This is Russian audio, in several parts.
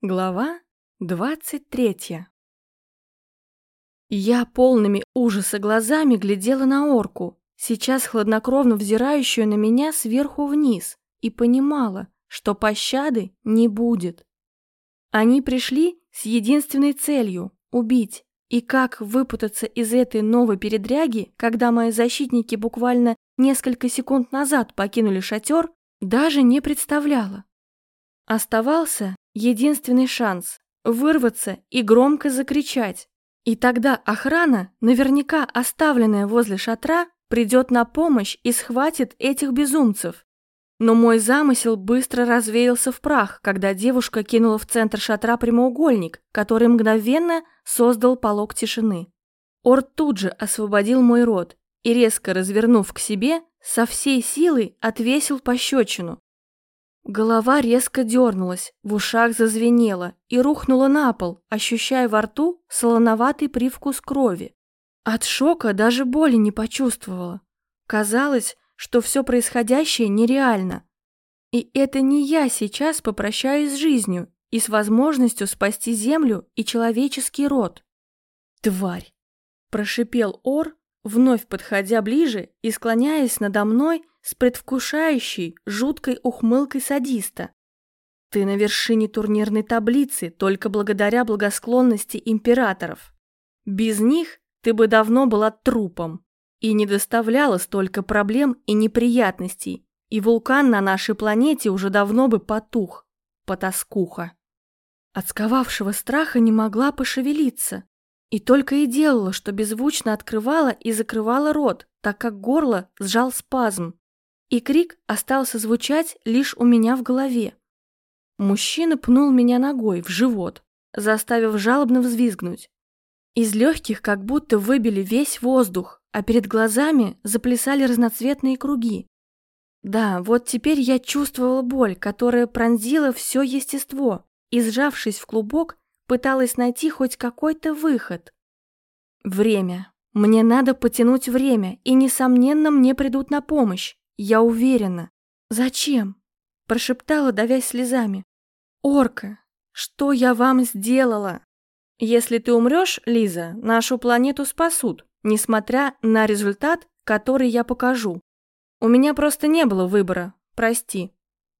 Глава двадцать третья Я полными ужаса глазами глядела на орку, сейчас хладнокровно взирающую на меня сверху вниз, и понимала, что пощады не будет. Они пришли с единственной целью — убить. И как выпутаться из этой новой передряги, когда мои защитники буквально несколько секунд назад покинули шатер, даже не представляла. Оставался единственный шанс – вырваться и громко закричать. И тогда охрана, наверняка оставленная возле шатра, придет на помощь и схватит этих безумцев. Но мой замысел быстро развеялся в прах, когда девушка кинула в центр шатра прямоугольник, который мгновенно создал полог тишины. Орд тут же освободил мой рот и, резко развернув к себе, со всей силы отвесил пощечину, Голова резко дернулась, в ушах зазвенело и рухнула на пол, ощущая во рту солоноватый привкус крови. От шока даже боли не почувствовала. Казалось, что все происходящее нереально. И это не я сейчас попрощаюсь с жизнью и с возможностью спасти Землю и человеческий род. «Тварь!» – прошипел Ор, вновь подходя ближе и склоняясь надо мной с предвкушающей, жуткой ухмылкой садиста. Ты на вершине турнирной таблицы только благодаря благосклонности императоров. Без них ты бы давно была трупом и не доставляла столько проблем и неприятностей, и вулкан на нашей планете уже давно бы потух, потаскуха. От сковавшего страха не могла пошевелиться, и только и делала, что беззвучно открывала и закрывала рот, так как горло сжал спазм, и крик остался звучать лишь у меня в голове. Мужчина пнул меня ногой в живот, заставив жалобно взвизгнуть. Из легких как будто выбили весь воздух, а перед глазами заплясали разноцветные круги. Да, вот теперь я чувствовала боль, которая пронзила все естество, и, сжавшись в клубок, пыталась найти хоть какой-то выход. Время. Мне надо потянуть время, и, несомненно, мне придут на помощь. Я уверена. Зачем? Прошептала, давясь слезами. Орка, что я вам сделала? Если ты умрешь, Лиза, нашу планету спасут, несмотря на результат, который я покажу. У меня просто не было выбора, прости.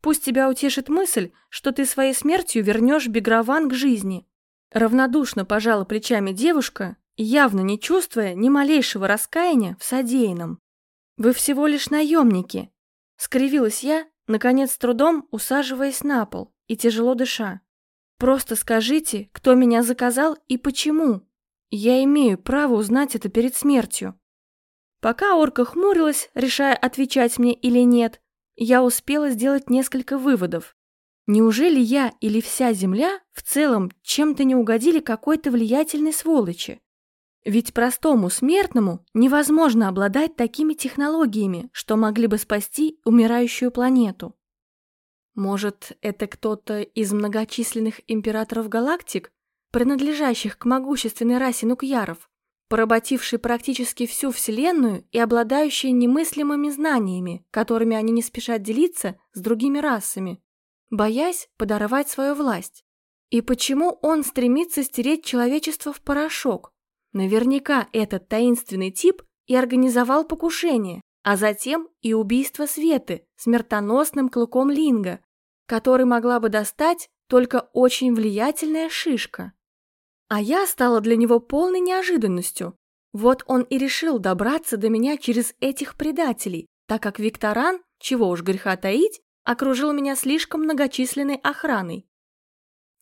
Пусть тебя утешит мысль, что ты своей смертью вернешь Бегрован к жизни. Равнодушно пожала плечами девушка, явно не чувствуя ни малейшего раскаяния в содеянном. «Вы всего лишь наемники!» Скривилась я, наконец с трудом усаживаясь на пол и тяжело дыша. «Просто скажите, кто меня заказал и почему. Я имею право узнать это перед смертью». Пока орка хмурилась, решая, отвечать мне или нет, я успела сделать несколько выводов. Неужели я или вся Земля в целом чем-то не угодили какой-то влиятельной сволочи? Ведь простому смертному невозможно обладать такими технологиями, что могли бы спасти умирающую планету. Может, это кто-то из многочисленных императоров галактик, принадлежащих к могущественной расе нукьяров, поработивший практически всю Вселенную и обладающий немыслимыми знаниями, которыми они не спешат делиться с другими расами, боясь подорвать свою власть. И почему он стремится стереть человечество в порошок, Наверняка этот таинственный тип и организовал покушение, а затем и убийство Светы смертоносным клыком Линга, который могла бы достать только очень влиятельная шишка. А я стала для него полной неожиданностью. Вот он и решил добраться до меня через этих предателей, так как Викторан, чего уж греха таить, окружил меня слишком многочисленной охраной.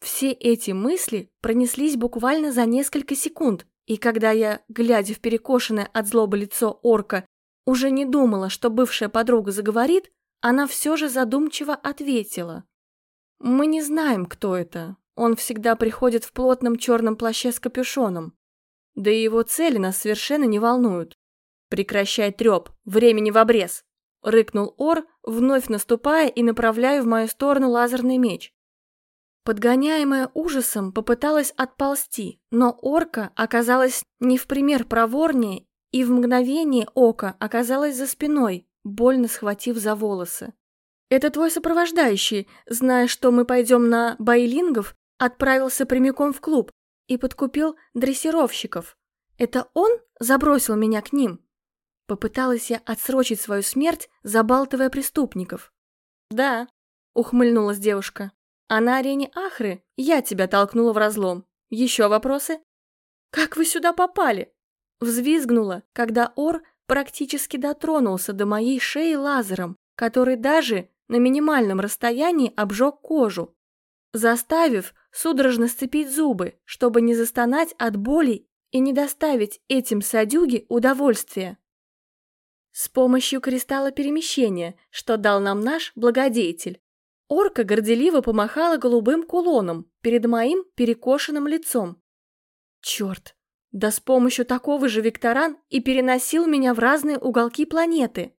Все эти мысли пронеслись буквально за несколько секунд, и когда я, глядя в перекошенное от злобы лицо орка, уже не думала, что бывшая подруга заговорит, она все же задумчиво ответила. «Мы не знаем, кто это. Он всегда приходит в плотном черном плаще с капюшоном. Да и его цели нас совершенно не волнуют. Прекращай треп, времени в обрез!» — рыкнул Ор, вновь наступая и направляя в мою сторону лазерный меч. Подгоняемая ужасом, попыталась отползти, но орка оказалась не в пример проворнее и в мгновение ока оказалась за спиной, больно схватив за волосы. «Это твой сопровождающий, зная, что мы пойдем на байлингов, отправился прямиком в клуб и подкупил дрессировщиков. Это он забросил меня к ним? Попыталась я отсрочить свою смерть, забалтывая преступников. «Да», — ухмыльнулась девушка. «А на арене Ахры я тебя толкнула в разлом. Еще вопросы?» «Как вы сюда попали?» Взвизгнула, когда Ор практически дотронулся до моей шеи лазером, который даже на минимальном расстоянии обжег кожу, заставив судорожно сцепить зубы, чтобы не застонать от боли и не доставить этим садюге удовольствия. С помощью кристалла перемещения, что дал нам наш благодетель, орка горделиво помахала голубым кулоном перед моим перекошенным лицом. Черт, да с помощью такого же Викторан и переносил меня в разные уголки планеты.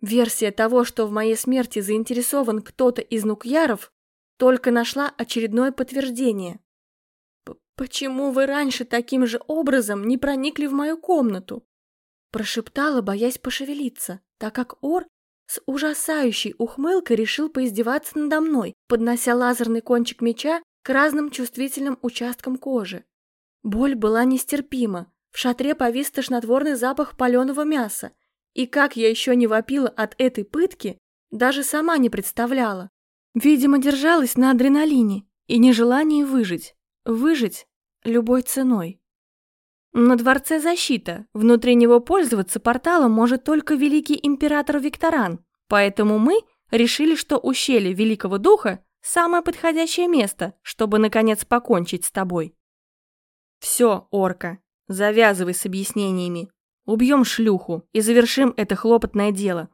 Версия того, что в моей смерти заинтересован кто-то из нукьяров, только нашла очередное подтверждение. «Почему вы раньше таким же образом не проникли в мою комнату?» Прошептала, боясь пошевелиться, так как Ор с ужасающей ухмылкой решил поиздеваться надо мной, поднося лазерный кончик меча к разным чувствительным участкам кожи. Боль была нестерпима, в шатре повис тошнотворный запах паленого мяса, и как я еще не вопила от этой пытки, даже сама не представляла. Видимо, держалась на адреналине и нежелании выжить. Выжить любой ценой. На дворце защита. Внутри него пользоваться порталом может только великий император Викторан. Поэтому мы решили, что ущелье Великого Духа – самое подходящее место, чтобы, наконец, покончить с тобой. Все, орка, завязывай с объяснениями. Убьем шлюху и завершим это хлопотное дело.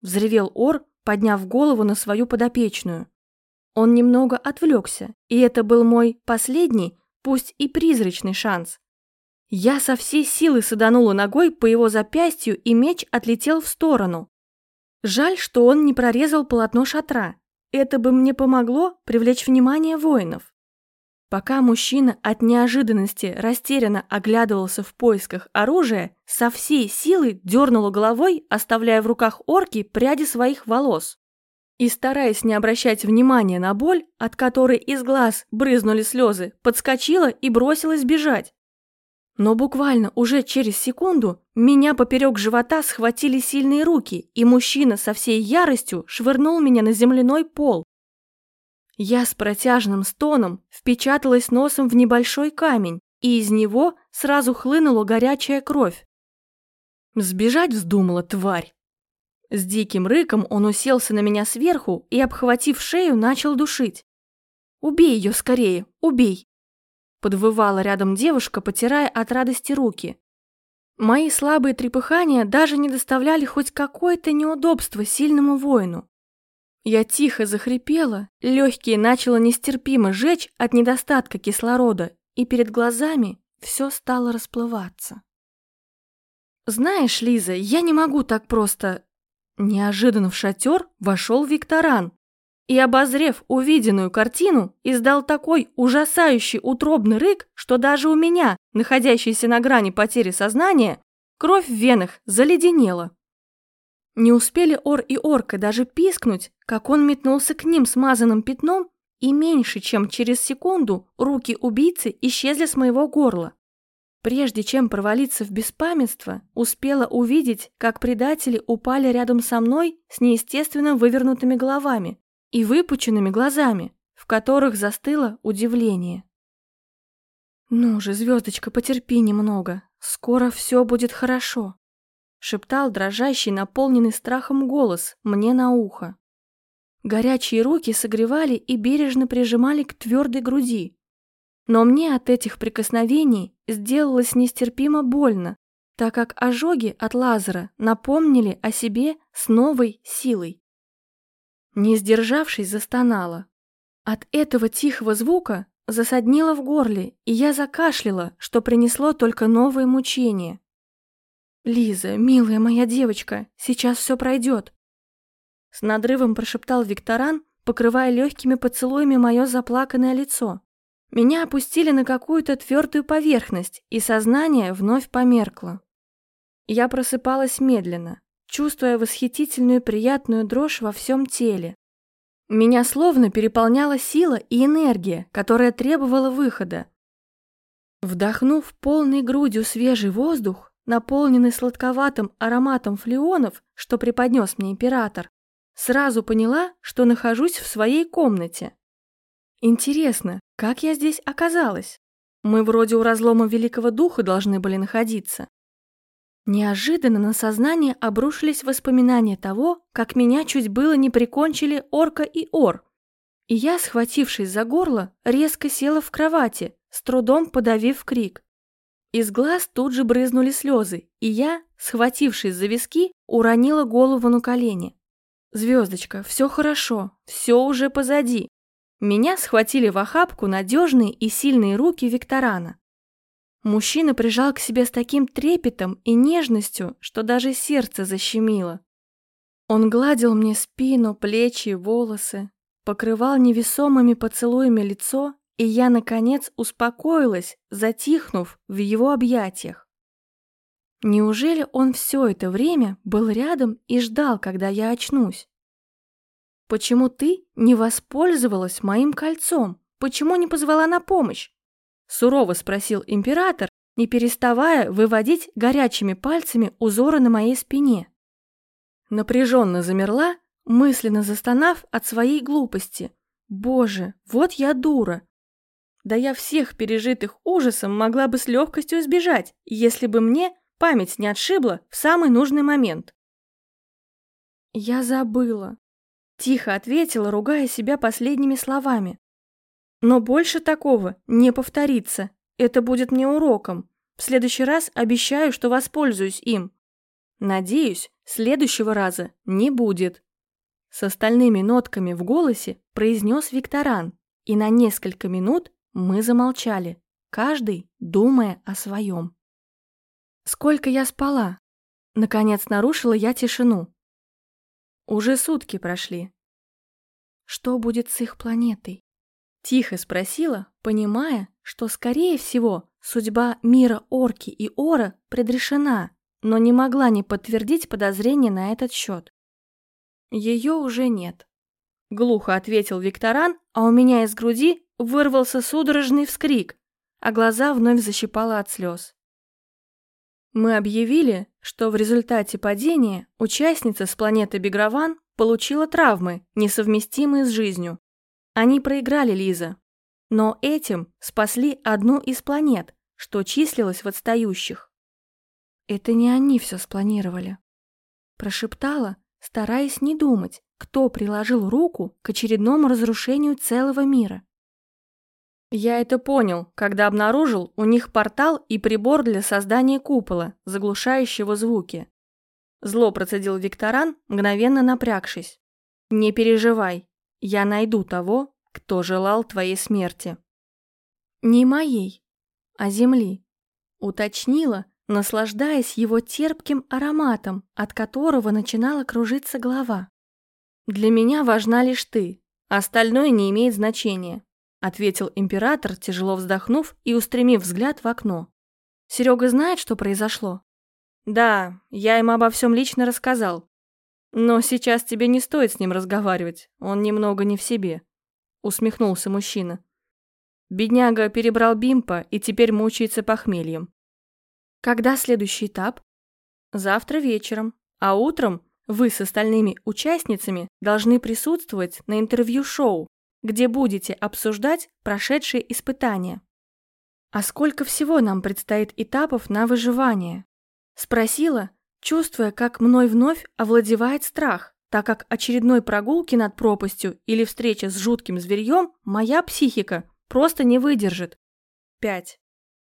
Взревел Ор, подняв голову на свою подопечную. Он немного отвлекся, и это был мой последний, пусть и призрачный шанс. Я со всей силы саданула ногой по его запястью, и меч отлетел в сторону. Жаль, что он не прорезал полотно шатра. Это бы мне помогло привлечь внимание воинов. Пока мужчина от неожиданности растерянно оглядывался в поисках оружия, со всей силы дернула головой, оставляя в руках орки пряди своих волос. И, стараясь не обращать внимания на боль, от которой из глаз брызнули слезы, подскочила и бросилась бежать. Но буквально уже через секунду меня поперек живота схватили сильные руки, и мужчина со всей яростью швырнул меня на земляной пол, я с протяжным стоном впечаталась носом в небольшой камень, и из него сразу хлынула горячая кровь. Сбежать вздумала тварь. С диким рыком он уселся на меня сверху и, обхватив шею, начал душить. «Убей ее скорее, убей!» Подвывала рядом девушка, потирая от радости руки. Мои слабые трепыхания даже не доставляли хоть какое-то неудобство сильному воину. Я тихо захрипела, легкие начало нестерпимо жечь от недостатка кислорода, и перед глазами все стало расплываться. «Знаешь, Лиза, я не могу так просто...» Неожиданно в шатер вошел Викторан и, обозрев увиденную картину, издал такой ужасающий утробный рык, что даже у меня, находящейся на грани потери сознания, кровь в венах заледенела. Не успели Ор и Орка даже пискнуть, как он метнулся к ним смазанным пятном, и меньше чем через секунду руки убийцы исчезли с моего горла. Прежде чем провалиться в беспамятство, успела увидеть, как предатели упали рядом со мной с неестественно вывернутыми головами и выпученными глазами, в которых застыло удивление. «Ну же, звездочка, потерпи немного, скоро все будет хорошо», шептал дрожащий, наполненный страхом голос мне на ухо. Горячие руки согревали и бережно прижимали к твердой груди. Но мне от этих прикосновений сделалось нестерпимо больно, так как ожоги от лазера напомнили о себе с новой силой. Не сдержавшись, застонала. От этого тихого звука засаднило в горле, и я закашляла, что принесло только новые мучения. «Лиза, милая моя девочка, сейчас все пройдет!» С надрывом прошептал Викторан, покрывая легкими поцелуями мое заплаканное лицо. Меня опустили на какую-то твердую поверхность, и сознание вновь померкло. Я просыпалась медленно, чувствуя восхитительную приятную дрожь во всем теле. Меня словно переполняла сила и энергия, которая требовала выхода. Вдохнув полной грудью свежий воздух, наполненный сладковатым ароматом флеонов, что преподнес мне император, сразу поняла, что нахожусь в своей комнате. Интересно, как я здесь оказалась? Мы вроде у разлома Великого Духа должны были находиться. Неожиданно на сознание обрушились воспоминания того, как меня чуть было не прикончили орка и ор. И я, схватившись за горло, резко села в кровати, с трудом подавив крик. Из глаз тут же брызнули слезы, и я, схватившись за виски, уронила голову на колени. «Звездочка, все хорошо, все уже позади». Меня схватили в охапку надежные и сильные руки Викторана. Мужчина прижал к себе с таким трепетом и нежностью, что даже сердце защемило. Он гладил мне спину, плечи, волосы, покрывал невесомыми поцелуями лицо, и я, наконец, успокоилась, затихнув в его объятиях. Неужели он все это время был рядом и ждал, когда я очнусь? Почему ты не воспользовалась моим кольцом? Почему не позвала на помощь? Сурово спросил император, не переставая выводить горячими пальцами узоры на моей спине. Напряженно замерла, мысленно застонав от своей глупости. Боже, вот я дура. Да я всех пережитых ужасом могла бы с легкостью избежать, если бы мне память не отшибла в самый нужный момент. Я забыла. Тихо ответила, ругая себя последними словами. Но больше такого не повторится. Это будет мне уроком. В следующий раз обещаю, что воспользуюсь им. Надеюсь, следующего раза не будет. С остальными нотками в голосе произнес Викторан, и на несколько минут мы замолчали, каждый думая о своем. Сколько я спала? Наконец нарушила я тишину. Уже сутки прошли. Что будет с их планетой? Тихо спросила, понимая, что, скорее всего, судьба мира Орки и Ора предрешена, но не могла не подтвердить подозрения на этот счет. Ее уже нет. Глухо ответил Викторан, а у меня из груди вырвался судорожный вскрик, а глаза вновь защипало от слез. Мы объявили, что в результате падения участница с планеты Беграван получила травмы, несовместимые с жизнью. Они проиграли, Лиза. Но этим спасли одну из планет, что числилось в отстающих. Это не они все спланировали. Прошептала, стараясь не думать, кто приложил руку к очередному разрушению целого мира. Я это понял, когда обнаружил у них портал и прибор для создания купола, заглушающего звуки. Зло процедил Викторан, мгновенно напрягшись. «Не переживай, я найду того, кто желал твоей смерти. Не моей, а земли, уточнила, наслаждаясь его терпким ароматом, от которого начинала кружиться голова. Для меня важна лишь ты, остальное не имеет значения, ответил император, тяжело вздохнув и устремив взгляд в окно. Серега знает, что произошло? Да, я ему обо всем лично рассказал. «Но сейчас тебе не стоит с ним разговаривать, он немного не в себе», — усмехнулся мужчина. Бедняга перебрал бимпа и теперь мучается похмельем. «Когда следующий этап?» «Завтра вечером, а утром вы с остальными участницами должны присутствовать на интервью-шоу, где будете обсуждать прошедшие испытания». «А сколько всего нам предстоит этапов на выживание?» Спросила, чувствуя, как мной вновь овладевает страх, так как очередной прогулки над пропастью или встреча с жутким зверьем моя психика просто не выдержит. 5.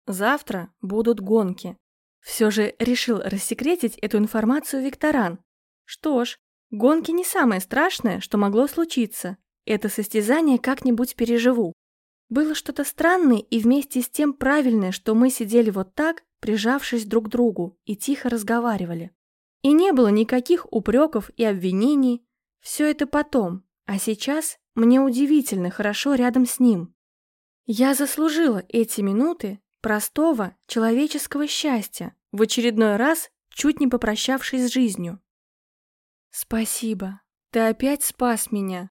Завтра будут гонки. Все же решил рассекретить эту информацию Викторан. Что ж, гонки не самое страшное, что могло случиться. Это состязание как-нибудь переживу. Было что-то странное и вместе с тем правильное, что мы сидели вот так, прижавшись друг к другу, и тихо разговаривали. И не было никаких упреков и обвинений. Все это потом, а сейчас мне удивительно хорошо рядом с ним. Я заслужила эти минуты простого человеческого счастья, в очередной раз чуть не попрощавшись с жизнью. «Спасибо, ты опять спас меня»,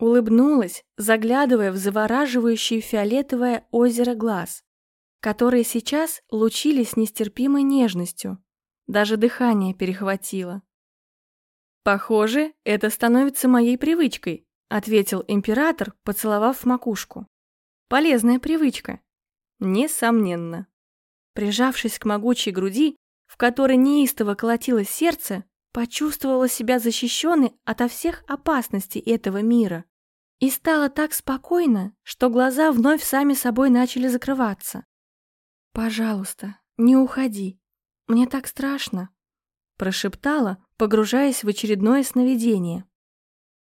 Улыбнулась, заглядывая в завораживающее фиолетовое озеро глаз, которые сейчас лучились нестерпимой нежностью. Даже дыхание перехватило. «Похоже, это становится моей привычкой», ответил император, поцеловав макушку. «Полезная привычка». «Несомненно». Прижавшись к могучей груди, в которой неистово колотилось сердце, почувствовала себя защищенной ото всех опасностей этого мира. И стало так спокойно, что глаза вновь сами собой начали закрываться. «Пожалуйста, не уходи. Мне так страшно», – прошептала, погружаясь в очередное сновидение.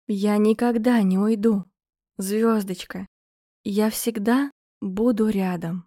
«Я никогда не уйду, звездочка. Я всегда буду рядом».